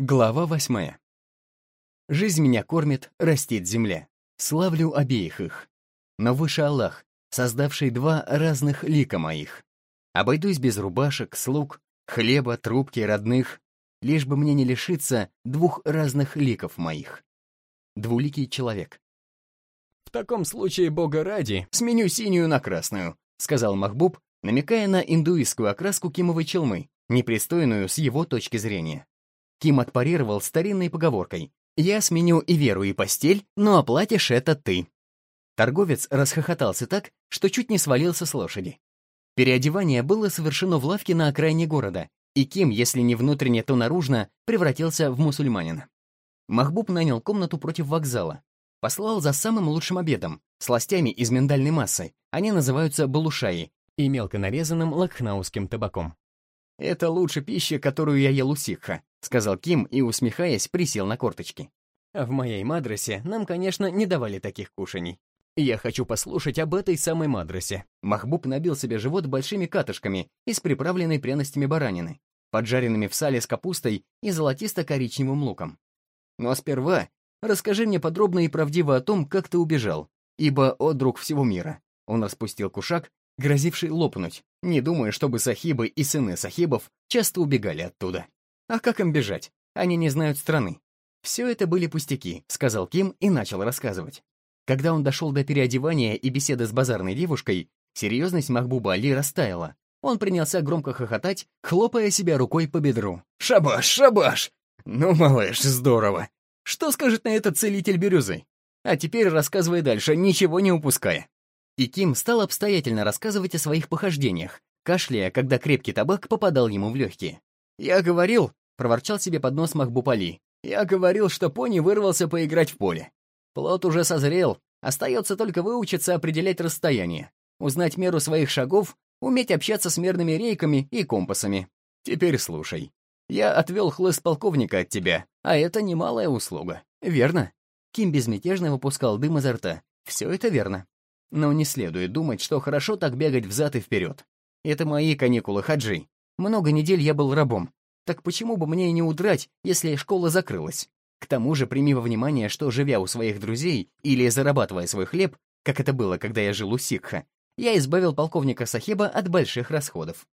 Глава восьмая. Жизнь меня кормит, растит земля. Славлю обеих их. Но выше Аллах, создавший два разных лика моих. Обойдусь без рубашек, слуг, хлеба, трубки, родных, лишь бы мне не лишиться двух разных ликов моих. Двуликий человек. «В таком случае, бога ради, сменю синюю на красную», сказал Махбуб, намекая на индуистскую окраску кимовой челмы, непристойную с его точки зрения. Ким отпарировал старинной поговоркой «Я сменю и веру, и постель, но оплатишь это ты». Торговец расхохотался так, что чуть не свалился с лошади. Переодевание было совершено в лавке на окраине города, и Ким, если не внутренне, то наружно, превратился в мусульманина. Махбуб нанял комнату против вокзала. Послал за самым лучшим обедом, сластями из миндальной массы, они называются балушаи, и мелко нарезанным лакхнауским табаком. «Это лучше пища, которую я ел у Сикха», — сказал Ким и, усмехаясь, присел на корточки. «А в моей мадрасе нам, конечно, не давали таких кушаний. Я хочу послушать об этой самой мадрасе». Махбуб набил себе живот большими катышками из приправленной пряностями баранины, поджаренными в сале с капустой и золотисто-коричневым луком. «Но сперва расскажи мне подробно и правдиво о том, как ты убежал, ибо, о друг всего мира». Он распустил кушак грозивший лопнуть, не думая, чтобы сахибы и сыны сахибов часто убегали оттуда. А как им бежать? Они не знают страны. «Все это были пустяки», — сказал Ким и начал рассказывать. Когда он дошел до переодевания и беседы с базарной девушкой, серьезность Махбуба Али растаяла. Он принялся громко хохотать, хлопая себя рукой по бедру. «Шабаш, шабаш! Ну, малыш, здорово! Что скажет на это целитель бирюзы? А теперь рассказывай дальше, ничего не упуская». И Ким стал обстоятельно рассказывать о своих похождениях, кашляя, когда крепкий табак попадал ему в легкие. «Я говорил», — проворчал себе под нос Махбупали, «я говорил, что пони вырвался поиграть в поле. Плод уже созрел, остается только выучиться определять расстояние, узнать меру своих шагов, уметь общаться с мерными рейками и компасами. Теперь слушай. Я отвел хлыст полковника от тебя, а это немалая услуга. Верно?» Ким безмятежно выпускал дым изо рта. «Все это верно. Но не следует думать, что хорошо так бегать взад и вперед. Это мои каникулы, Хаджи. Много недель я был рабом. Так почему бы мне и не удрать, если школа закрылась? К тому же прими во внимание, что, живя у своих друзей или зарабатывая свой хлеб, как это было, когда я жил у Сикха, я избавил полковника Сахиба от больших расходов.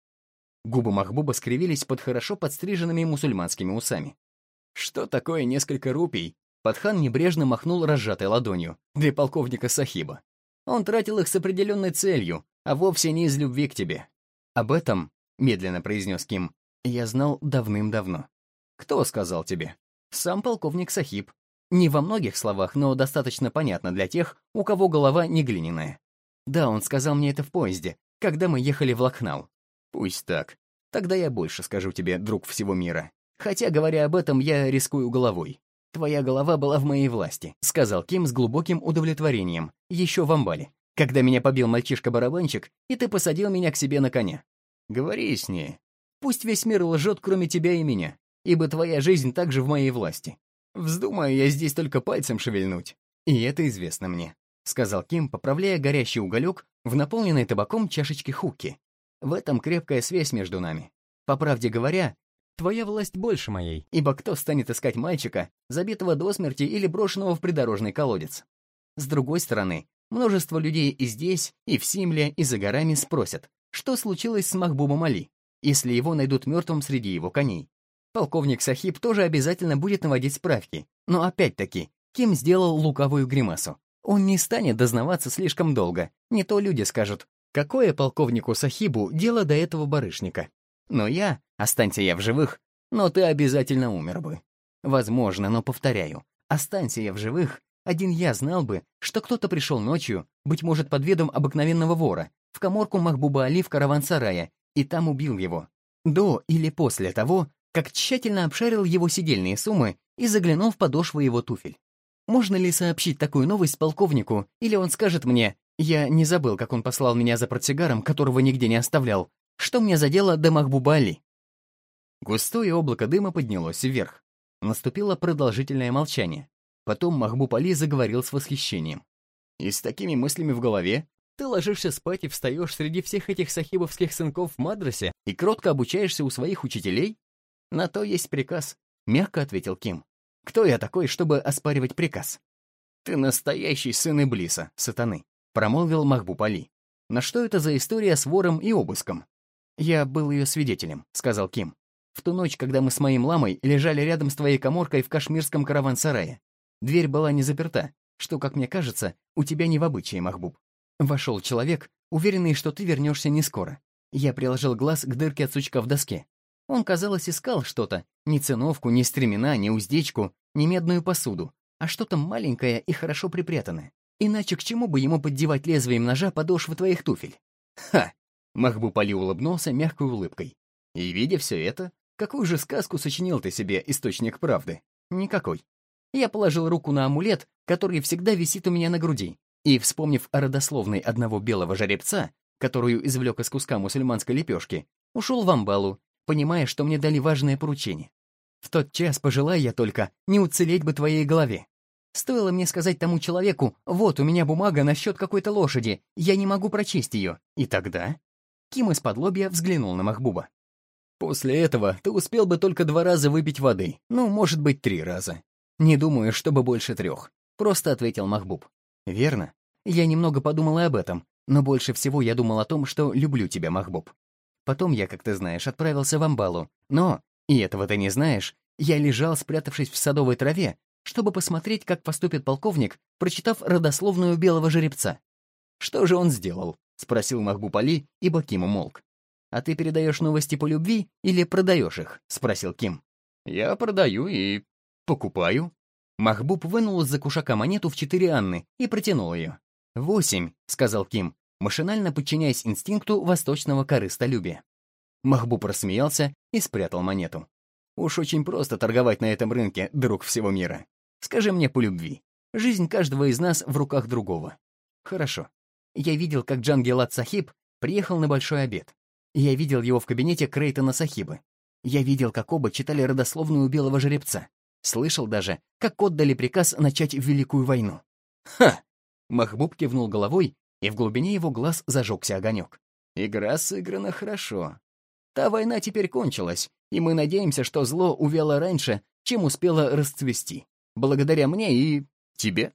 Губы Махбуба скривились под хорошо подстриженными мусульманскими усами. Что такое несколько рупий? Подхан небрежно махнул разжатой ладонью для полковника Сахиба. Он тратил их с определенной целью, а вовсе не из любви к тебе. Об этом, — медленно произнес Ким, — я знал давным-давно. Кто сказал тебе? Сам полковник Сахиб. Не во многих словах, но достаточно понятно для тех, у кого голова не глиняная. Да, он сказал мне это в поезде, когда мы ехали в Лакхнау. Пусть так. Тогда я больше скажу тебе, друг всего мира. Хотя, говоря об этом, я рискую головой. «Твоя голова была в моей власти», — сказал Ким с глубоким удовлетворением, еще в амбале, когда меня побил мальчишка-барабанщик, и ты посадил меня к себе на коня. Говори с ней. Пусть весь мир лжет, кроме тебя и меня, ибо твоя жизнь также в моей власти. Вздумаю я здесь только пальцем шевельнуть. И это известно мне», — сказал Ким, поправляя горящий уголек в наполненной табаком чашечке хукки. «В этом крепкая связь между нами. По правде говоря, Твоя власть больше моей, ибо кто станет искать мальчика, забитого до смерти или брошенного в придорожный колодец? С другой стороны, множество людей и здесь, и в Симле, и за горами спросят, что случилось с Махбубом Али, если его найдут мертвым среди его коней. Полковник Сахиб тоже обязательно будет наводить справки, но опять-таки, Ким сделал лукавую гримасу. Он не станет дознаваться слишком долго, не то люди скажут, какое полковнику Сахибу дело до этого барышника. Но я, останься я в живых, но ты обязательно умер бы. Возможно, но повторяю, останься я в живых, один я знал бы, что кто-то пришел ночью, быть может, под видом обыкновенного вора, в коморку Махбуба Али в караван-сарае, и там убил его. До или после того, как тщательно обшарил его сидельные суммы и заглянул в подошву его туфель. Можно ли сообщить такую новость полковнику, или он скажет мне, я не забыл, как он послал меня за портсигаром, которого нигде не оставлял, что мне за дело до Махбубали? Густое облако дыма поднялось вверх. Наступило продолжительное молчание. Потом Махбуб Али заговорил с восхищением. «И с такими мыслями в голове ты ложишься спать и встаешь среди всех этих сахибовских сынков в мадрасе и кротко обучаешься у своих учителей? На то есть приказ. — мягко ответил Ким. «Кто я такой, чтобы оспаривать приказ?» «Ты настоящий сын Иблиса, сатаны», — промолвил Махбуб Али. «На что это за история с вором и обыском?» «Я был ее свидетелем», — сказал Ким. «В ту ночь, когда мы с моим ламой лежали рядом с твоей коморкой в кашмирском караван-сарае. Дверь была не заперта, что, как мне кажется, у тебя не в обычае, Махбуб. Вошел человек, уверенный, что ты вернешься не скоро. Я приложил глаз к дырке от сучка в доске. Он, казалось, искал что-то. Ни циновку, ни стремена, ни уздечку, ни медную посуду, а что-то маленькое и хорошо припрятанное. Иначе к чему бы ему поддевать лезвием ножа подошвы твоих туфель? Ха! Махбуб Али улыбнулся мягкой улыбкой. И, видя все это, какую же сказку сочинил ты себе, источник правды? Никакой. Я положил руку на амулет, который всегда висит у меня на груди, и, вспомнив о родословной одного белого жеребца, которую извлек из куска мусульманской лепешки, ушел в амбалу, понимая, что мне дали важное поручение. В тот час пожелая я только не уцелеть бы твоей голове. Стоило мне сказать тому человеку, вот у меня бумага насчет какой-то лошади, я не могу прочесть ее. И тогда... Ким из-под лобья взглянул на Махбуба. После этого ты успел бы только два раза выпить воды, ну, может быть, три раза. Не думаю, чтобы больше трех. Просто ответил Махбуб. Верно. Я немного подумал и об этом, но больше всего я думал о том, что люблю тебя, Махбуб. Потом я, как ты знаешь, отправился в Амбалу, но и этого ты не знаешь, я лежал, спрятавшись в садовой траве, чтобы посмотреть, как поступит полковник, прочитав родословную белого жеребца. «Что же он сделал?» — спросил Махбуб Али, ибо Ким умолк. «А ты передаешь новости по любви или продаешь их?» — спросил Ким. «Я продаю и покупаю». Махбуб вынул из-за кушака монету в четыре анны и протянул ее. «Восемь», — сказал Ким, машинально подчиняясь инстинкту восточного корыстолюбия. Махбуб рассмеялся и спрятал монету. «Уж очень просто торговать на этом рынке, друг всего мира. Скажи мне по любви. Жизнь каждого из нас в руках другого. Хорошо. Я видел, как Джангелат Сахиб приехал на большой обед. Я видел его в кабинете Крейтона Сахиба. Я видел, как оба читали родословную белого жеребца. Слышал даже, как отдали приказ начать Великую войну. Ха! Махбуб кивнул головой, и в глубине его глаз зажегся огонек. Игра сыграна хорошо. Та война теперь кончилась, и мы надеемся, что зло увяло раньше, чем успело расцвести. Благодаря мне и... тебе.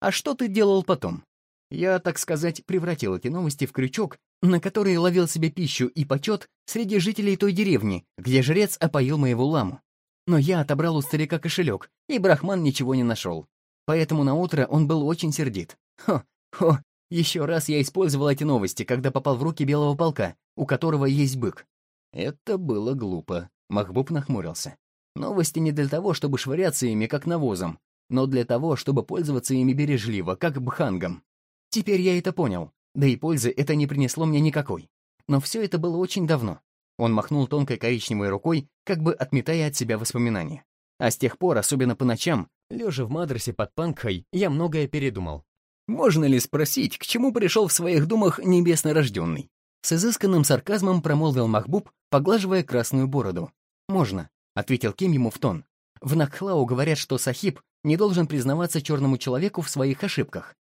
А что ты делал потом? Я, так сказать, превратил эти новости в крючок, на который ловил себе пищу и почет среди жителей той деревни, где жрец опоил моего ламу. Но я отобрал у старика кошелек, и Брахман ничего не нашел. Поэтому на утро он был очень сердит. Хо, хо, еще раз я использовал эти новости, когда попал в руки белого полка, у которого есть бык. Это было глупо. Махбуб нахмурился. Новости не для того, чтобы швыряться ими, как навозом, но для того, чтобы пользоваться ими бережливо, как бхангом. Теперь я это понял, да и пользы это не принесло мне никакой. Но все это было очень давно. Он махнул тонкой коричневой рукой, как бы отметая от себя воспоминания. А с тех пор, особенно по ночам, лежа в мадресе под панкхой, я многое передумал. Можно ли спросить, к чему пришел в своих думах небесно рожденный? С изысканным сарказмом промолвил Махбуб, поглаживая красную бороду. «Можно», — ответил Ким ему в тон. «В Накхлау говорят, что Сахиб не должен признаваться черному человеку в своих ошибках».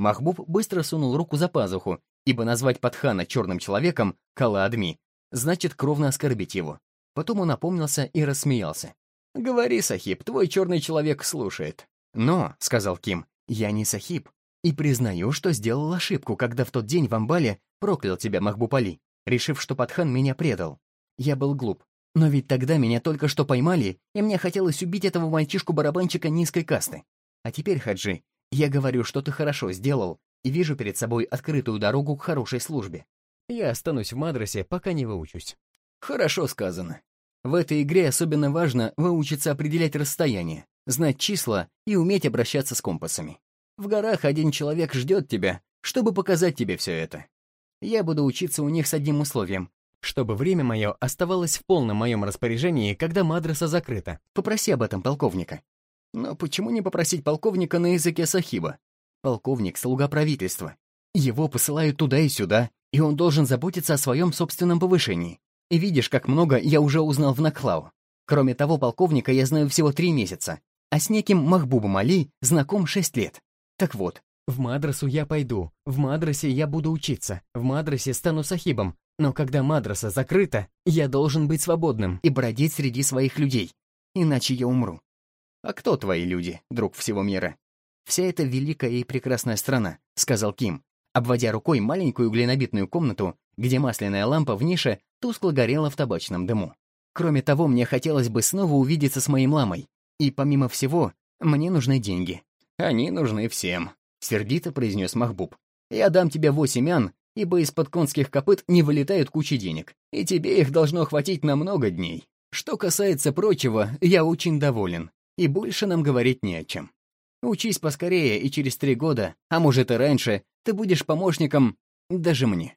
Махбуб быстро сунул руку за пазуху, ибо назвать Патхана черным человеком, Кала Адми, значит кровно оскорбить его. Потом он опомнился и рассмеялся. «Говори, Сахиб, твой черный человек слушает». «Но», — сказал Ким, — «я не Сахиб. И признаю, что сделал ошибку, когда в тот день в Амбале Проклял тебя, Махбупали, решив, что Патхан меня предал. Я был глуп. Но ведь тогда меня только что поймали, и мне хотелось убить этого мальчишку-барабанчика низкой касты. А теперь, Хаджи, я говорю, что ты хорошо сделал, и вижу перед собой открытую дорогу к хорошей службе. Я останусь в Мадрасе, пока не выучусь. Хорошо сказано. В этой игре особенно важно выучиться определять расстояние, знать числа и уметь обращаться с компасами. В горах один человек ждет тебя, чтобы показать тебе все это. Я буду учиться у них с одним условием. Чтобы время мое оставалось в полном моем распоряжении, когда мадраса закрыта. Попроси об этом полковника. Но почему не попросить полковника на языке сахиба? Полковник — слуга правительства. Его посылают туда и сюда, и он должен заботиться о своем собственном повышении. И видишь, как много я уже узнал в Накхлау. Кроме того, полковника я знаю всего три месяца, а с неким Махбубом Али знаком шесть лет. Так вот, в мадрасу я пойду, в мадрасе я буду учиться, в мадрасе стану сахибом, но когда мадраса закрыта, я должен быть свободным и бродить среди своих людей. иначе я умру. А кто твои люди, друг всего мира? Вся эта великая и прекрасная страна, сказал Ким, обводя рукой маленькую глинобитную комнату, где масляная лампа в нише тускло горела в табачном дыму. Кроме того, мне хотелось бы снова увидеться с моей мамой. И помимо всего, мне нужны деньги. Они нужны всем, сердито произнес Махбуб. Я дам тебе восемь ан, ибо из-под конских копыт не вылетают кучи денег, и тебе их должно хватить на много дней. Что касается прочего, я очень доволен, и больше нам говорить не о чем. Учись поскорее, и через три года, а может и раньше, ты будешь помощником даже мне.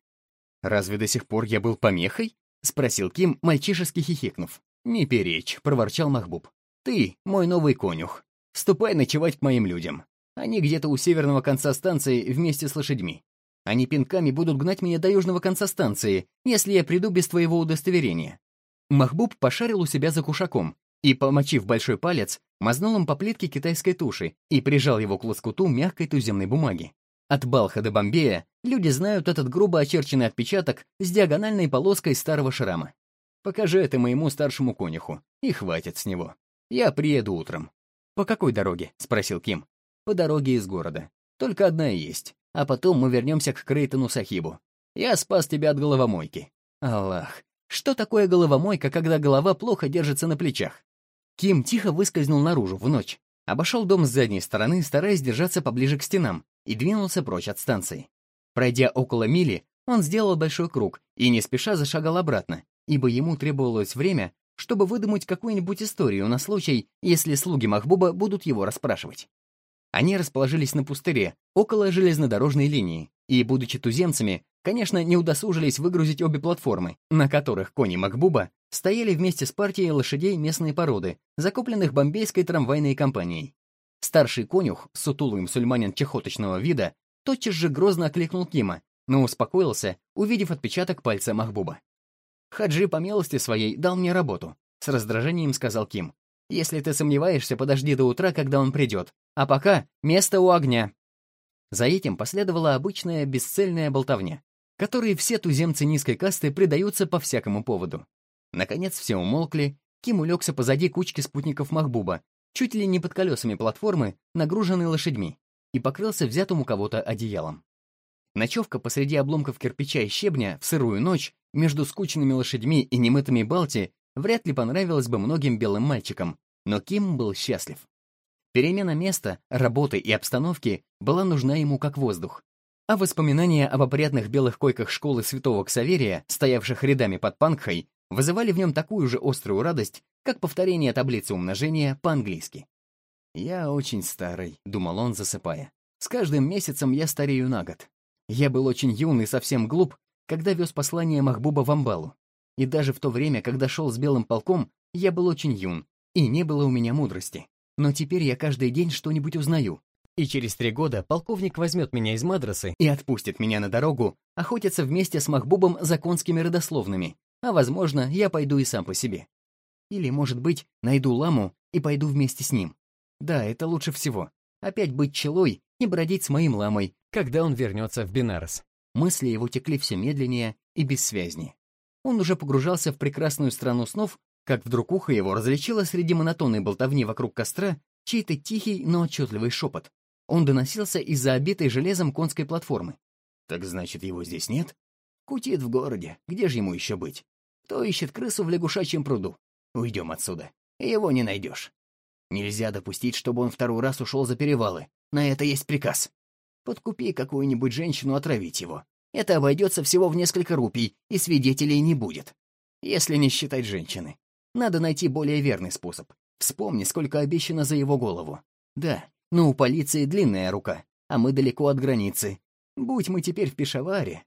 «Разве до сих пор я был помехой?» — спросил Ким, мальчишески хихикнув. «Не перечь», — проворчал Махбуб. «Ты — мой новый конюх. Ступай ночевать к моим людям. Они где-то у северного конца станции вместе с лошадьми. Они пинками будут гнать меня до южного конца станции, если я приду без твоего удостоверения». Махбуб пошарил у себя за кушаком и, помочив большой палец, мазнул им по плитке китайской туши и прижал его к лоскуту мягкой туземной бумаги. От Балха до Бомбея люди знают этот грубо очерченный отпечаток с диагональной полоской старого шрама. Покажи это моему старшему конюху, и хватит с него. Я приеду утром. «По какой дороге?» — спросил Ким. «По дороге из города. Только одна и есть. А потом мы вернемся к Крейтону Сахибу. Я спас тебя от головомойки». Аллах, что такое головомойка, когда голова плохо держится на плечах? Ким тихо выскользнул наружу в ночь, обошел дом с задней стороны, стараясь держаться поближе к стенам, и двинулся прочь от станции. Пройдя около мили, он сделал большой круг и не спеша зашагал обратно, ибо ему требовалось время, чтобы выдумать какую-нибудь историю на случай, если слуги Махбуба будут его расспрашивать. Они расположились на пустыре, около железнодорожной линии, и, будучи туземцами, конечно, не удосужились выгрузить обе платформы, на которых кони Макбуба стояли вместе с партией лошадей местной породы, закупленных бомбейской трамвайной компанией. Старший конюх, сутулый мусульманин чехоточного вида, тотчас же грозно окликнул Кима, но успокоился, увидев отпечаток пальца Махбуба. «Хаджи по милости своей дал мне работу», — с раздражением сказал Ким. «Если ты сомневаешься, подожди до утра, когда он придет. А пока место у огня». За этим последовала обычная бесцельная болтовня, которой все туземцы низкой касты предаются по всякому поводу. Наконец все умолкли, Ким улегся позади кучки спутников Махбуба, чуть ли не под колесами платформы, нагруженной лошадьми, и покрылся взятым у кого-то одеялом. Ночевка посреди обломков кирпича и щебня в сырую ночь между скучными лошадьми и немытыми Балти вряд ли понравилась бы многим белым мальчикам, но Ким был счастлив. Перемена места, работы и обстановки была нужна ему как воздух. А воспоминания об опрятных белых койках школы святого Ксаверия, стоявших рядами под Пангхой, вызывали в нем такую же острую радость, как повторение таблицы умножения по-английски. «Я очень старый», — думал он, засыпая. «С каждым месяцем я старею на год. Я был очень юн и совсем глуп, когда вез послание Махбуба в Амбалу. И даже в то время, когда шел с белым полком, я был очень юн, и не было у меня мудрости. Но теперь я каждый день что-нибудь узнаю. И через три года полковник возьмет меня из мадрасы и отпустит меня на дорогу охотиться вместе с Махбубом за конскими родословными, а, возможно, я пойду и сам по себе. Или, может быть, найду ламу и пойду вместе с ним. Да, это лучше всего. Опять быть челой и бродить с моим ламой, когда он вернется в Бинарес. Мысли его текли все медленнее и бессвязнее. Он уже погружался в прекрасную страну снов, как вдруг ухо его различило среди монотонной болтовни вокруг костра чей-то тихий, но отчетливый шепот. Он доносился из-за обитой железом конской платформы. «Так значит, его здесь нет?» «Кутит в городе. Где же ему еще быть? Кто ищет крысу в лягушачьем пруду? Уйдем отсюда. Его не найдешь. Нельзя допустить, чтобы он второй раз ушел за перевалы. На это есть приказ. Подкупи какую-нибудь женщину отравить его. Это обойдется всего в несколько рупий, и свидетелей не будет. Если не считать женщины. Надо найти более верный способ. Вспомни, сколько обещано за его голову. Да, но у полиции длинная рука, а мы далеко от границы. Будь мы теперь в Пешаваре.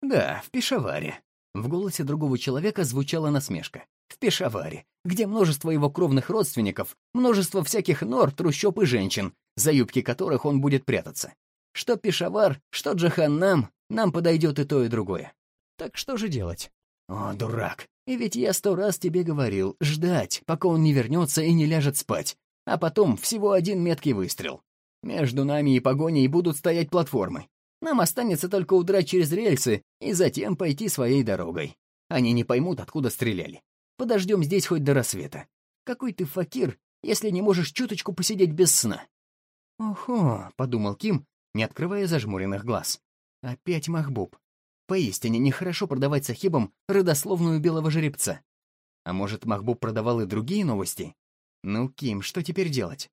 Да, в Пешаваре. В голосе другого человека звучала насмешка. В Пешаваре, где множество его кровных родственников, множество всяких нор, трущоб и женщин, за юбки которых он будет прятаться. Что Пешавар, что Джаханнам, нам подойдет и то, и другое. Так что же делать? О, дурак, и ведь я сто раз тебе говорил, ждать, пока он не вернется и не ляжет спать. А потом всего один меткий выстрел. Между нами и погоней будут стоять платформы. Нам останется только удрать через рельсы и затем пойти своей дорогой. Они не поймут, откуда стреляли. Подождем здесь хоть до рассвета. Какой ты факир, если не можешь чуточку посидеть без сна?» «Охо», — подумал Ким, не открывая зажмуренных глаз. «Опять Махбуб. Поистине нехорошо продавать сахибам родословную белого жеребца. А может, Махбуб продавал и другие новости? Ну, Ким, что теперь делать?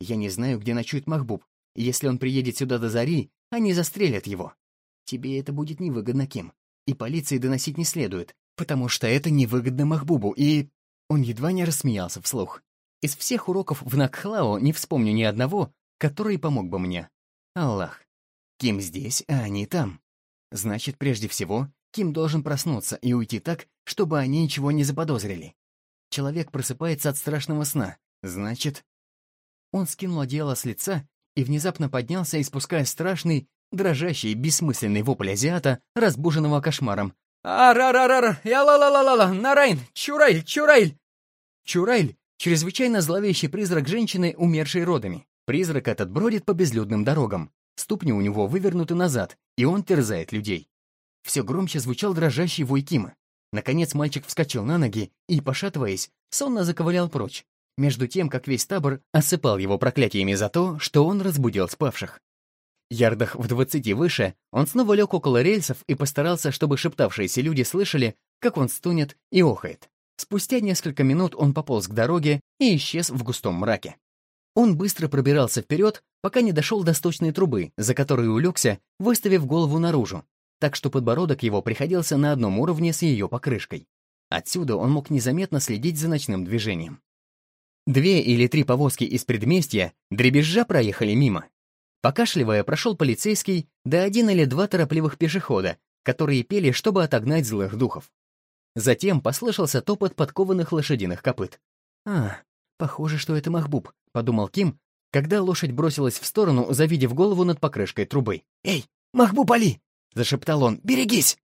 Я не знаю, где ночует Махбуб. Если он приедет сюда до зари, они застрелят его. Тебе это будет невыгодно, Ким. И полиции доносить не следует, потому что это невыгодно Махбубу, и... Он едва не рассмеялся вслух. Из всех уроков в Накхлао не вспомню ни одного, который помог бы мне. Аллах. Ким здесь, а они там. Значит, прежде всего, Ким должен проснуться и уйти так, чтобы они ничего не заподозрили. Человек просыпается от страшного сна. Значит... Он скинул одеяло с лица и внезапно поднялся, испуская страшный, дрожащий, бессмысленный вопль азиата, разбуженного кошмаром. «Ар-ар-ар-ар! Я-ла-ла-ла-ла! Нарайн! Чурайль! Чурайль!» Чурайль — чрезвычайно зловещий призрак женщины, умершей родами. Призрак этот бродит по безлюдным дорогам. Ступни у него вывернуты назад, и он терзает людей. Все громче звучал дрожащий вой Кима. Наконец мальчик вскочил на ноги и, пошатываясь, сонно заковылял прочь, между тем, как весь табор осыпал его проклятиями за то, что он разбудил спавших. Ярдах в двадцати выше он снова лег около рельсов и постарался, чтобы шептавшиеся люди слышали, как он стонет и охает. Спустя несколько минут он пополз к дороге и исчез в густом мраке. Он быстро пробирался вперед, пока не дошел до сточной трубы, за которой улегся, выставив голову наружу, так что подбородок его приходился на одном уровне с ее покрышкой. Отсюда он мог незаметно следить за ночным движением. Две или три повозки из предместья дребезжа проехали мимо. Покашливая, прошел полицейский, да один или два торопливых пешехода, которые пели, чтобы отогнать злых духов. Затем послышался топот подкованных лошадиных копыт. «А, похоже, что это Махбуб», — подумал Ким, когда лошадь бросилась в сторону, завидев голову над покрышкой трубы. «Эй, Махбуб Али!» — зашептал он. «Берегись!»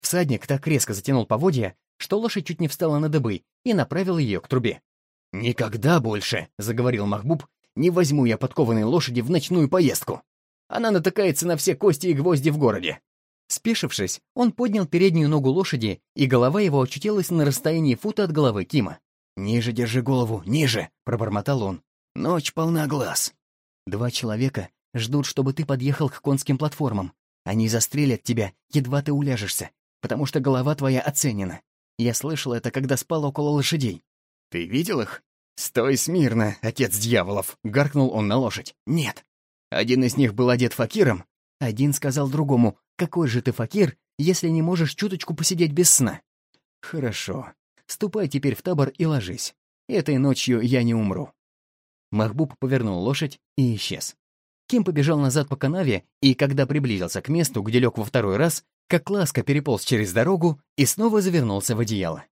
Всадник так резко затянул поводья, что лошадь чуть не встала на дыбы и направил ее к трубе. «Никогда больше», — заговорил Махбуб, «не возьму я подкованной лошади в ночную поездку. Она натыкается на все кости и гвозди в городе». Спешившись, он поднял переднюю ногу лошади, и голова его очутилась на расстоянии фута от головы Кима. «Ниже держи голову, ниже!» — пробормотал он. «Ночь полна глаз». «Два человека ждут, чтобы ты подъехал к конским платформам. Они застрелят тебя, едва ты уляжешься, потому что голова твоя оценена. Я слышал это, когда спал около лошадей. Ты видел их? Стой смирно, отец дьяволов, гаркнул он на лошадь. Нет. Один из них был одет факиром. Один сказал другому, какой же ты факир, если не можешь чуточку посидеть без сна? Хорошо. Ступай теперь в табор и ложись. Этой ночью я не умру. Махбуб повернул лошадь и исчез. Ким побежал назад по канаве, и когда приблизился к месту, где лег во второй раз, как ласка переполз через дорогу и снова завернулся в одеяло.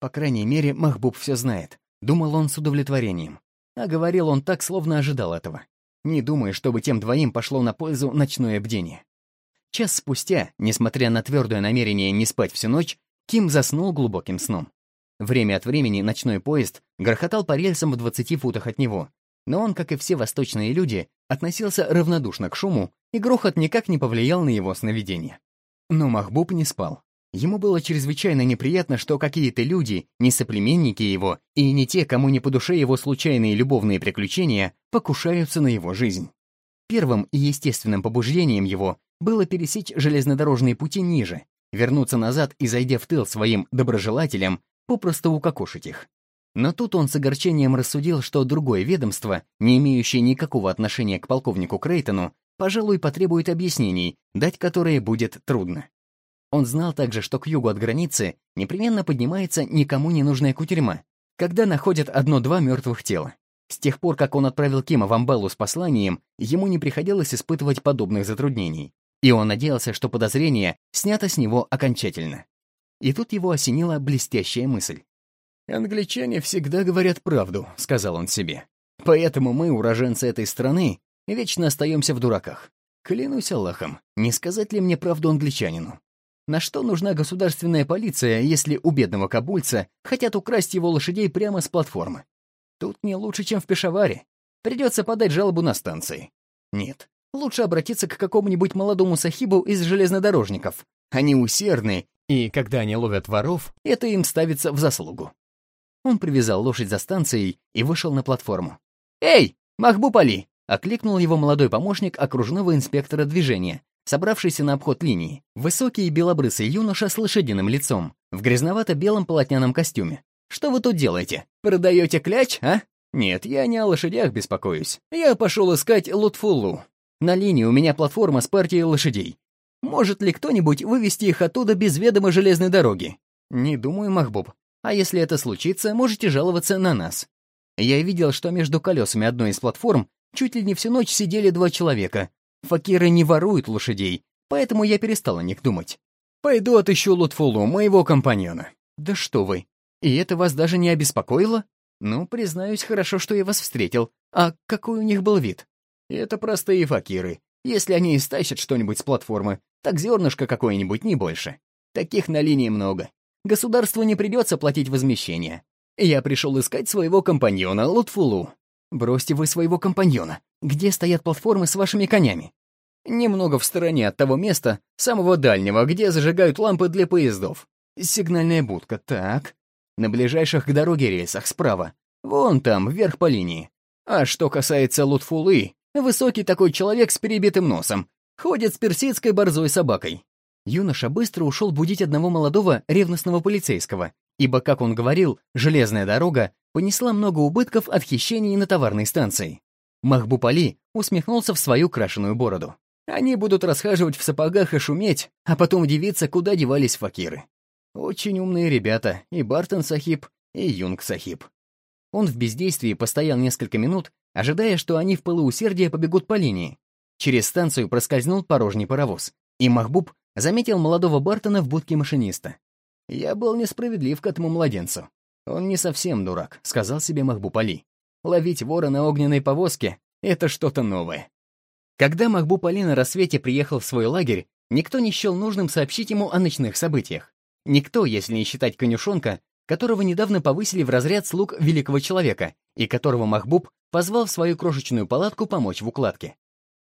По крайней мере, Махбуб все знает, думал он с удовлетворением. А говорил он так, словно ожидал этого. Не думая, чтобы тем двоим пошло на пользу ночное бдение. Час спустя, несмотря на твердое намерение не спать всю ночь, Ким заснул глубоким сном. Время от времени ночной поезд грохотал по рельсам в 20 футах от него, но он, как и все восточные люди, относился равнодушно к шуму, и грохот никак не повлиял на его сновидение. Но Махбуб не спал. Ему было чрезвычайно неприятно, что какие-то люди, не соплеменники его и не те, кому не по душе его случайные любовные приключения, покушаются на его жизнь. Первым и естественным побуждением его было пересечь железнодорожные пути ниже, вернуться назад и, зайдя в тыл своим доброжелателям, попросту укокошить их. Но тут он с огорчением рассудил, что другое ведомство, не имеющее никакого отношения к полковнику Крейтону, пожалуй, потребует объяснений, дать которые будет трудно. Он знал также, что к югу от границы непременно поднимается никому не нужная кутерьма, когда находят одно-два мертвых тела. С тех пор, как он отправил Кима в Амбеллу с посланием, ему не приходилось испытывать подобных затруднений, и он надеялся, что подозрение снято с него окончательно. И тут его осенила блестящая мысль. «Англичане всегда говорят правду», — сказал он себе. «Поэтому мы, уроженцы этой страны, вечно остаемся в дураках. Клянусь Аллахом, не сказать ли мне правду англичанину? На что нужна государственная полиция, если у бедного кабульца хотят украсть его лошадей прямо с платформы? Тут не лучше, чем в Пешаваре. Придется подать жалобу на станции. Нет, лучше обратиться к какому-нибудь молодому сахибу из железнодорожников. Они усердны, и когда они ловят воров, это им ставится в заслугу. Он привязал лошадь за станцией и вышел на платформу. «Эй, Махбуб Али!» — окликнул его молодой помощник окружного инспектора движения, собравшийся на обход линии. Высокий и белобрысый юноша с лошадиным лицом, в грязновато-белом полотняном костюме. «Что вы тут делаете? Продаете кляч, а?» «Нет, я не о лошадях беспокоюсь. Я пошел искать Лутфуллу. На линии у меня платформа с партией лошадей. Может ли кто-нибудь вывести их оттуда без ведома железной дороги? Не думаю, Махбуб. А если это случится, можете жаловаться на нас. Я видел, что между колесами одной из платформ чуть ли не всю ночь сидели два человека. Факиры не воруют лошадей, поэтому я перестал о них думать. Пойду отыщу Лутфулу, моего компаньона. Да что вы. И это вас даже не обеспокоило? Ну, признаюсь, хорошо, что я вас встретил. А какой у них был вид? Это простые факиры. Если они истащат что-нибудь с платформы, так зернышко какое-нибудь, не больше. Таких на линии много. Государству не придется платить возмещение. Я пришел искать своего компаньона, Лутфулу. Бросьте вы своего компаньона. Где стоят платформы с вашими конями? Немного в стороне от того места, самого дальнего, где зажигают лампы для поездов. Сигнальная будка, так. На ближайших к дороге рельсах справа. Вон там, вверх по линии. А что касается Лутфулы, высокий такой человек с перебитым носом, ходит с персидской борзой собакой. Юноша быстро ушел будить одного молодого ревностного полицейского, ибо, как он говорил, железная дорога понесла много убытков от хищений на товарной станции. Махбуб Али усмехнулся в свою крашеную бороду. Они будут расхаживать в сапогах и шуметь, а потом удивиться, куда девались факиры. Очень умные ребята, и Бартон Сахиб, и Юнг Сахиб. Он в бездействии постоял несколько минут, ожидая, что они в пылу усердия побегут по линии. Через станцию проскользнул порожний паровоз, и Махбуб заметил молодого Бартона в будке машиниста. «Я был несправедлив к этому младенцу. Он не совсем дурак», — сказал себе Махбуб Али. «Ловить вора на огненной повозке — это что-то новое». Когда Махбуб Али на рассвете приехал в свой лагерь, никто не счел нужным сообщить ему о ночных событиях. Никто, если не считать конюшонка, которого недавно повысили в разряд слуг великого человека и которого Махбуб позвал в свою крошечную палатку помочь в укладке.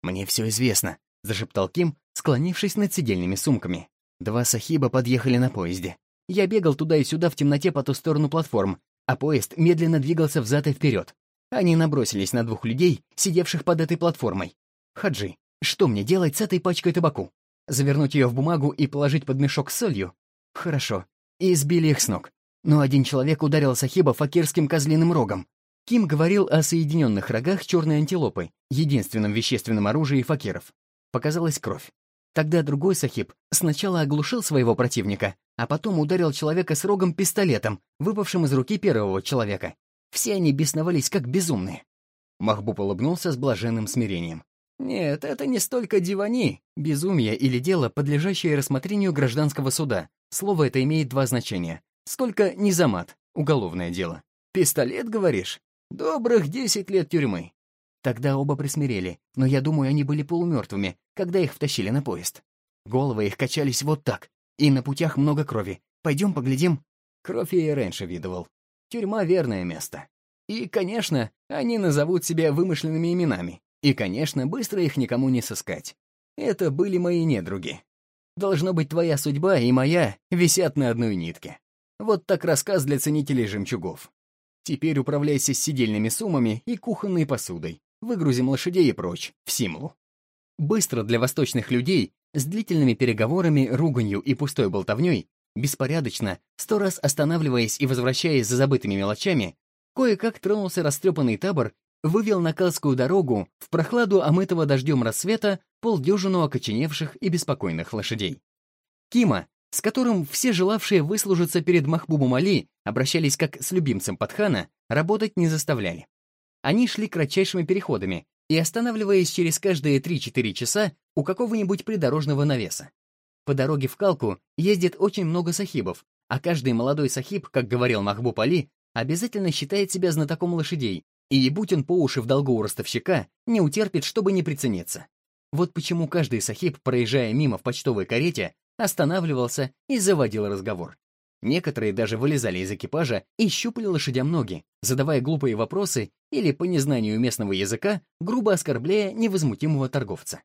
«Мне все известно», — зашептал Ким, склонившись над сидельными сумками. Два сахиба подъехали на поезде. Я бегал туда и сюда в темноте по ту сторону платформ, а поезд медленно двигался взад и вперед. Они набросились на двух людей, сидевших под этой платформой. «Хаджи, что мне делать с этой пачкой табаку? Завернуть ее в бумагу и положить под мешок с солью? Хорошо. И сбили их с ног. Но один человек ударил Сахиба факирским козлиным рогом. Ким говорил о соединенных рогах черной антилопы, единственном вещественном оружии факиров. Показалась кровь. Тогда другой Сахиб сначала оглушил своего противника, а потом ударил человека с рогом пистолетом, выпавшим из руки первого человека. Все они бесновались как безумные. Махбуб улыбнулся с блаженным смирением. Нет, это не столько дивани, безумие или дело, подлежащее рассмотрению гражданского суда. Слово это имеет два значения. Сколько низамат, уголовное дело. Пистолет, говоришь? Добрых десять лет тюрьмы. Тогда оба присмирели, но я думаю, они были полумертвыми, когда их втащили на поезд. Головы их качались вот так, и на путях много крови. Пойдем поглядим. Кровь я и раньше видывал. Тюрьма — верное место. И, конечно, они назовут себя вымышленными именами. И, конечно, быстро их никому не сыскать. Это были мои недруги. Должно быть, твоя судьба и моя висят на одной нитке. Вот так рассказ для ценителей жемчугов. Теперь управляйся с сидельными суммами и кухонной посудой. Выгрузим лошадей и прочь, в Симлу. Быстро для восточных людей, с длительными переговорами, руганью и пустой болтовней, беспорядочно, сто раз останавливаясь и возвращаясь за забытыми мелочами, кое-как тронулся растрепанный табор вывел на Калскую дорогу в прохладу омытого дождем рассвета полдюжину окоченевших и беспокойных лошадей. Кима, с которым все желавшие выслужиться перед Махбубом Али обращались как с любимцем Патхана, работать не заставляли. Они шли кратчайшими переходами и останавливаясь через каждые 3-4 часа у какого-нибудь придорожного навеса. По дороге в Калку ездит очень много сахибов, а каждый молодой сахиб, как говорил Махбуб Али, обязательно считает себя знатоком лошадей и, будь он по уши в долгу у ростовщика, не утерпит, чтобы не прицениться. Вот почему каждый сахиб, проезжая мимо в почтовой карете, останавливался и заводил разговор. Некоторые даже вылезали из экипажа и щупали лошадям ноги, задавая глупые вопросы или, по незнанию местного языка, грубо оскорбляя невозмутимого торговца.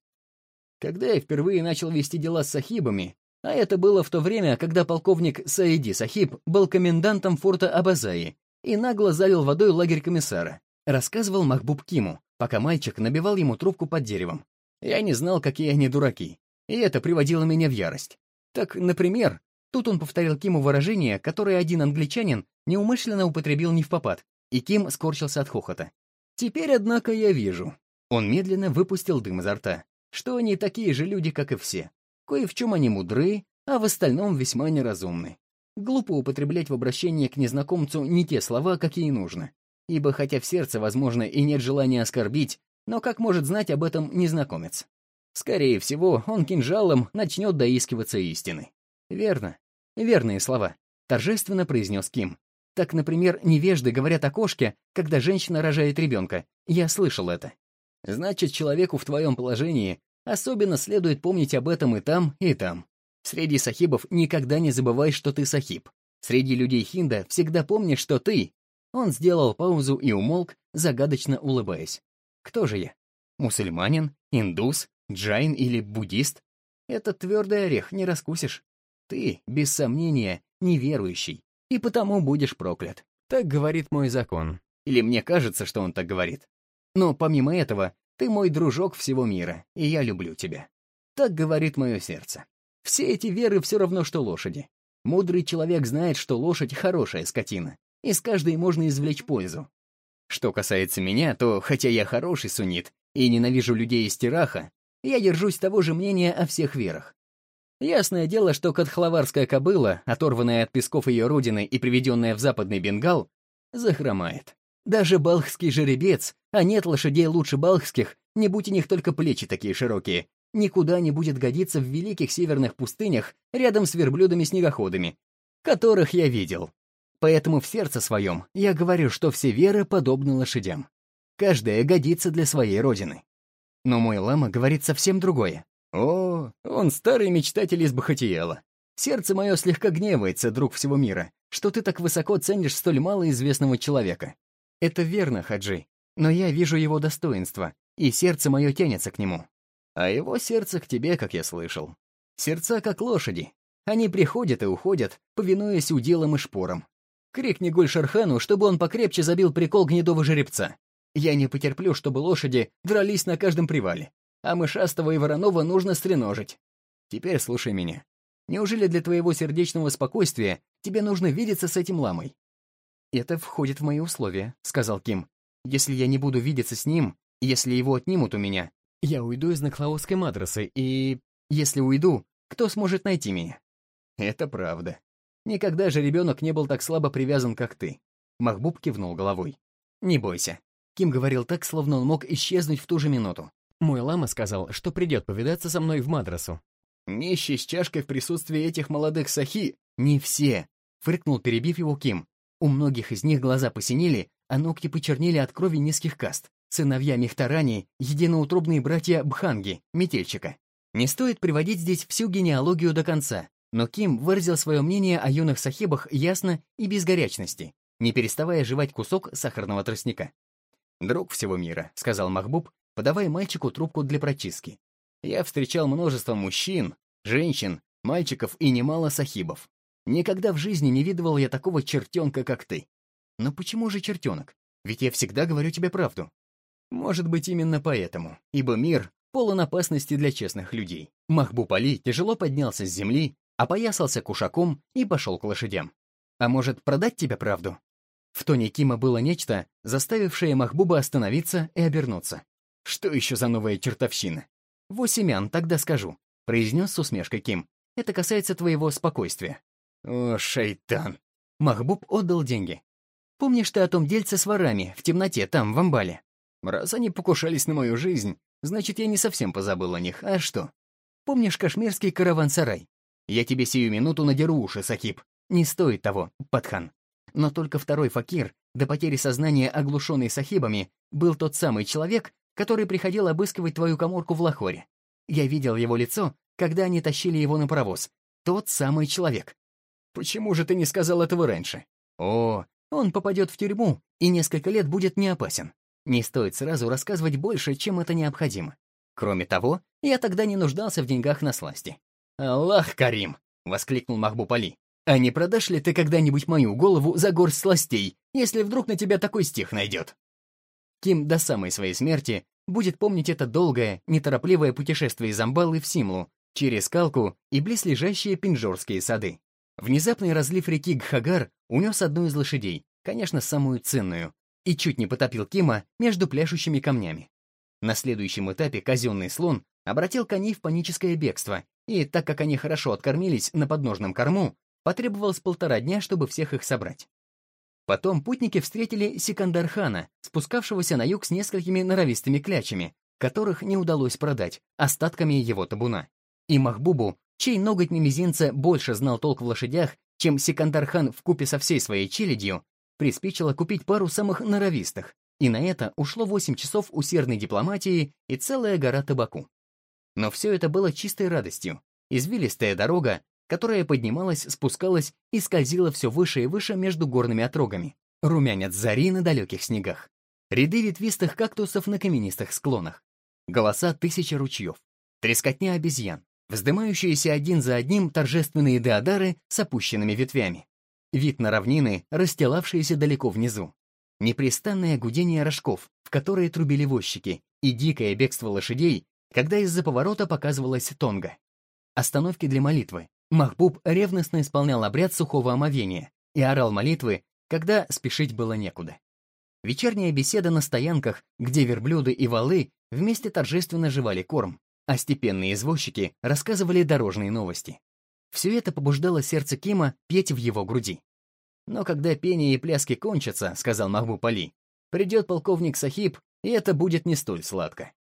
Когда я впервые начал вести дела с сахибами, а это было в то время, когда полковник Саиди Сахиб был комендантом форта Абазаи, и нагло залил водой лагерь комиссара. Рассказывал Махбуб Киму, пока мальчик набивал ему трубку под деревом. Я не знал, какие они дураки, и это приводило меня в ярость. Так, например, тут он повторил Киму выражение, которое один англичанин неумышленно употребил не в попад, и Ким скорчился от хохота. Теперь, однако, я вижу. Он медленно выпустил дым изо рта, что они такие же люди, как и все. Кое в чем они мудры, а в остальном весьма неразумны. Глупо употреблять в обращении к незнакомцу не те слова, какие нужно. Ибо хотя в сердце, возможно, и нет желания оскорбить, но как может знать об этом незнакомец? Скорее всего, он кинжалом начнет доискиваться истины. Верно. Верные слова. Торжественно произнес Ким. Так, например, невежды говорят о кошке, когда женщина рожает ребенка. Я слышал это. Значит, человеку в твоем положении особенно следует помнить об этом и там, и там. Среди сахибов никогда не забывай, что ты сахиб. Среди людей хинда всегда помни, что ты... Он сделал паузу и умолк, загадочно улыбаясь. Кто же я? Мусульманин? Индус? Джайн или буддист? Этот твердый орех не раскусишь. Ты, без сомнения, неверующий, и потому будешь проклят. Так говорит мой закон. Или мне кажется, что он так говорит. Но помимо этого, ты мой дружок всего мира, и я люблю тебя. Так говорит мое сердце. Все эти веры все равно, что лошади. Мудрый человек знает, что лошадь — хорошая скотина, и с каждой можно извлечь пользу. Что касается меня, то, хотя я хороший суннит и ненавижу людей из Тираха, я держусь того же мнения о всех верах. Ясное дело, что катхлаварская кобыла, оторванная от песков ее родины и приведенная в западный Бенгал, захромает. Даже балхский жеребец, а нет лошадей лучше балхских, не будь у них только плечи такие широкие, никуда не будет годиться в великих северных пустынях рядом с верблюдами-снегоходами, которых я видел. Поэтому в сердце своем я говорю, что все веры подобны лошадям. Каждая годится для своей родины. Но мой лама говорит совсем другое. О, он старый мечтатель из Бахатиела. Сердце мое слегка гневается, друг всего мира, что ты так высоко ценишь столь малоизвестного человека. Это верно, Хаджи, но я вижу его достоинство, и сердце мое тянется к нему. А его сердце к тебе, как я слышал. Сердца как лошади. Они приходят и уходят, повинуясь уделам и шпорам. Крикни Гульшархану, чтобы он покрепче забил прикол гнедого жеребца. Я не потерплю, чтобы лошади дрались на каждом привале, а мышастого и воронова нужно стреножить. Теперь слушай меня. Неужели для твоего сердечного спокойствия тебе нужно видеться с этим ламой? «Это входит в мои условия», — сказал Ким. «Если я не буду видеться с ним, если его отнимут у меня, я уйду из Наклаосской мадрасы, и... Если уйду, кто сможет найти меня? Это правда. Никогда же ребенок не был так слабо привязан, как ты. Махбуб кивнул головой. Не бойся. Ким говорил так, словно он мог исчезнуть в ту же минуту. Мой лама сказал, что придет повидаться со мной в мадрасу. Нищий с чашкой в присутствии этих молодых сахи. Не все. Фыркнул, перебив его Ким. У многих из них глаза посинели, а ногти почернели от крови низких каст сыновья Мехтарани, единоутробные братья Бханги, метельщика. Не стоит приводить здесь всю генеалогию до конца, но Ким выразил свое мнение о юных сахибах ясно и без горячности, не переставая жевать кусок сахарного тростника. «Друг всего мира», — сказал Махбуб, подавая мальчику трубку для прочистки. «Я встречал множество мужчин, женщин, мальчиков и немало сахибов. Никогда в жизни не видывал я такого чертенка, как ты. Но почему же чертенок? Ведь я всегда говорю тебе правду. Может быть, именно поэтому, ибо мир полон опасности для честных людей. Махбуб Али тяжело поднялся с земли, опоясался кушаком и пошел к лошадям. А может, продать тебе правду? В тоне Кима было нечто, заставившее Махбуба остановиться и обернуться. Что еще за новая чертовщина? «Восемян, тогда скажу», — произнес с усмешкой Ким. «Это касается твоего спокойствия». «О, шайтан!» Махбуб отдал деньги. «Помнишь ты о том дельце с ворами в темноте там, в амбале?» Раз они покушались на мою жизнь, значит, я не совсем позабыл о них. А что? Помнишь кашмирский караван-сарай? Я тебе сию минуту надеру уши, Сахиб. Не стоит того, Патхан. Но только второй факир, до потери сознания оглушенный Сахибами, был тот самый человек, который приходил обыскивать твою коморку в Лахоре. Я видел его лицо, когда они тащили его на паровоз. Тот самый человек. Почему же ты не сказал этого раньше? О, он попадет в тюрьму и несколько лет будет не опасен. Не стоит сразу рассказывать больше, чем это необходимо. Кроме того, я тогда не нуждался в деньгах на сласти. «Аллах, Карим!» — воскликнул Махбуб Али. А не продашь ли ты когда-нибудь мою голову за горсть сластей, если вдруг на тебя такой стих найдет?» Ким до самой своей смерти будет помнить это долгое, неторопливое путешествие из Амбалы в Симлу, через Калку и близлежащие Пинжорские сады. Внезапный разлив реки Гхагар унес одну из лошадей, конечно, самую ценную, и чуть не потопил Кима между пляшущими камнями. На следующем этапе казенный слон обратил коней в паническое бегство, и так как они хорошо откормились на подножном корму, потребовалось полтора дня, чтобы всех их собрать. Потом путники встретили Сикандархана, спускавшегося на юг с несколькими норовистыми клячами, которых не удалось продать, остатками его табуна. И Махбубу, чей ноготь мизинца больше знал толк в лошадях, чем Сикандархан в купе со всей своей челядью, приспичило купить пару самых норовистых, и на это ушло 8 часов усердной дипломатии и целая гора табаку. Но все это было чистой радостью. Извилистая дорога, которая поднималась, спускалась и скользила все выше и выше между горными отрогами. Румянец зари на далеких снегах. Ряды ветвистых кактусов на каменистых склонах. Голоса тысячи ручьев. Трескотня обезьян. Вздымающиеся один за одним торжественные деодары с опущенными ветвями. Вид на равнины, расстилавшиеся далеко внизу. Непрестанное гудение рожков, в которые трубили возчики, и дикое бегство лошадей, когда из-за поворота показывалась тонга. Остановки для молитвы. Махбуб ревностно исполнял обряд сухого омовения и орал молитвы, когда спешить было некуда. Вечерняя беседа на стоянках, где верблюды и валы вместе торжественно жевали корм, а степенные извозчики рассказывали дорожные новости. Все это побуждало сердце Кима петь в его груди. «Но когда пение и пляски кончатся, — сказал Махбуб Али, — придет полковник Сахиб, и это будет не столь сладко.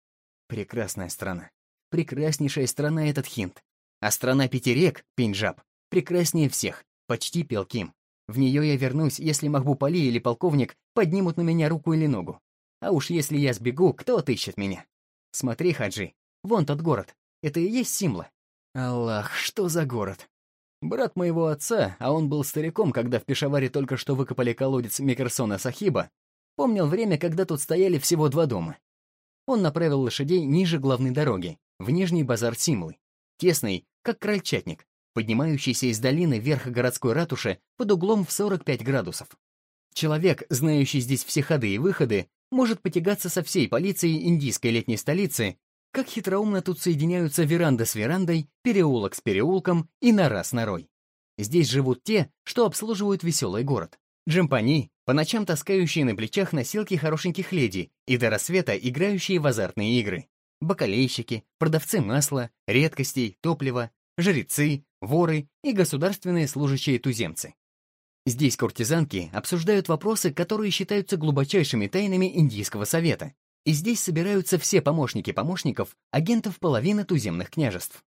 Прекрасная страна. Прекраснейшая страна этот хинт. А страна пяти рек, Пенджаб, прекраснее всех, почти пел Ким. В нее я вернусь, если Махбуб Али или полковник поднимут на меня руку или ногу. А уж если я сбегу, кто отыщет меня? Смотри, Хаджи, вон тот город. Это и есть Симла. Аллах, что за город? Брат моего отца, а он был стариком, когда в Пешаваре только что выкопали колодец Микерсона Сахиба, помнил время, когда тут стояли всего два дома. Он направил лошадей ниже главной дороги, в Нижний базар Симлы, тесный, как крольчатник, поднимающийся из долины вверх городской ратуши под углом в 45 градусов. Человек, знающий здесь все ходы и выходы, может потягаться со всей полицией индийской летней столицы как хитроумно тут соединяются веранда с верандой, переулок с переулком и нора с норой. Здесь живут те, что обслуживают веселый город. Джемпани, по ночам таскающие на плечах носилки хорошеньких леди и до рассвета играющие в азартные игры. Бакалейщики, продавцы масла, редкостей, топлива, жрецы, воры и государственные служащие-туземцы. Здесь куртизанки обсуждают вопросы, которые считаются глубочайшими тайнами Индийского совета, и здесь собираются все помощники помощников, агентов половины туземных княжеств.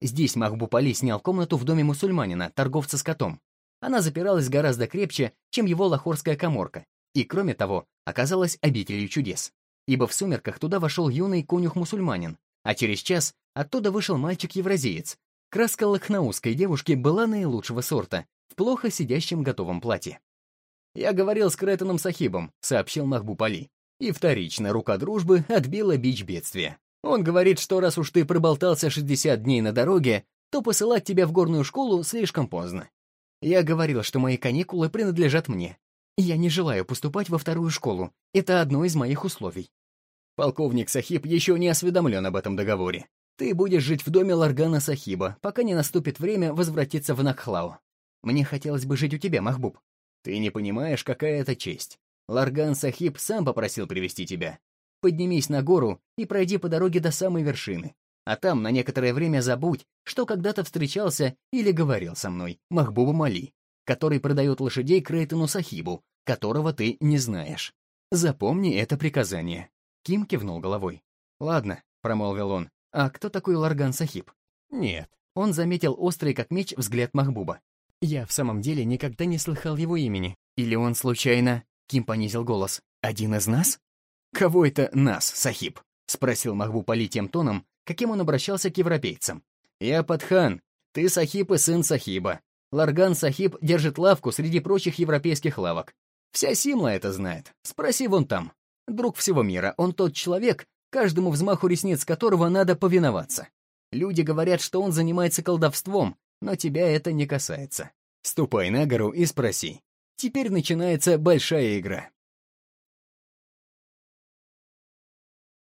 Здесь Махбуб-Али снял комнату в доме мусульманина, торговца скотом. Она запиралась гораздо крепче, чем его лахорская коморка, и, кроме того, оказалась обителью чудес. Ибо в сумерках туда вошел юный конюх-мусульманин, а через час оттуда вышел мальчик-евразиец. Краска лахнаусской девушки была наилучшего сорта, в плохо сидящем готовом платье. «Я говорил с Кретоном Сахибом», — сообщил Махбуб-Али. И вторично рука дружбы отбила бич бедствия. Он говорит, что раз уж ты проболтался 60 дней на дороге, то посылать тебя в горную школу слишком поздно. Я говорил, что мои каникулы принадлежат мне. Я не желаю поступать во вторую школу. Это одно из моих условий. Полковник Сахиб еще не осведомлен об этом договоре. Ты будешь жить в доме Ларгана Сахиба, пока не наступит время возвратиться в Накхлау. Мне хотелось бы жить у тебя, Махбуб. Ты не понимаешь, какая это честь. Ларган Сахиб сам попросил привести тебя. Поднимись на гору и пройди по дороге до самой вершины. А там на некоторое время забудь, что когда-то встречался или говорил со мной, Махбуба Мали, который продает лошадей Крейтону Сахибу, которого ты не знаешь. Запомни это приказание. Ким кивнул головой. «Ладно», — промолвил он, — «а кто такой Ларган Сахиб?» «Нет». Он заметил острый как меч взгляд Махбуба. «Я в самом деле никогда не слыхал его имени. Или он случайно...» Ким понизил голос. «Один из нас?» «Кого это нас, Сахиб?» — спросил Махбуб Али тем тоном, каким он обращался к европейцам. «Я Патхан. Ты Сахиб и сын Сахиба. Ларган Сахиб держит лавку среди прочих европейских лавок. Вся Симла это знает. Спроси вон там. Друг всего мира, он тот человек, каждому взмаху ресниц которого надо повиноваться. Люди говорят, что он занимается колдовством, но тебя это не касается. Ступай на гору и спроси. Теперь начинается большая игра.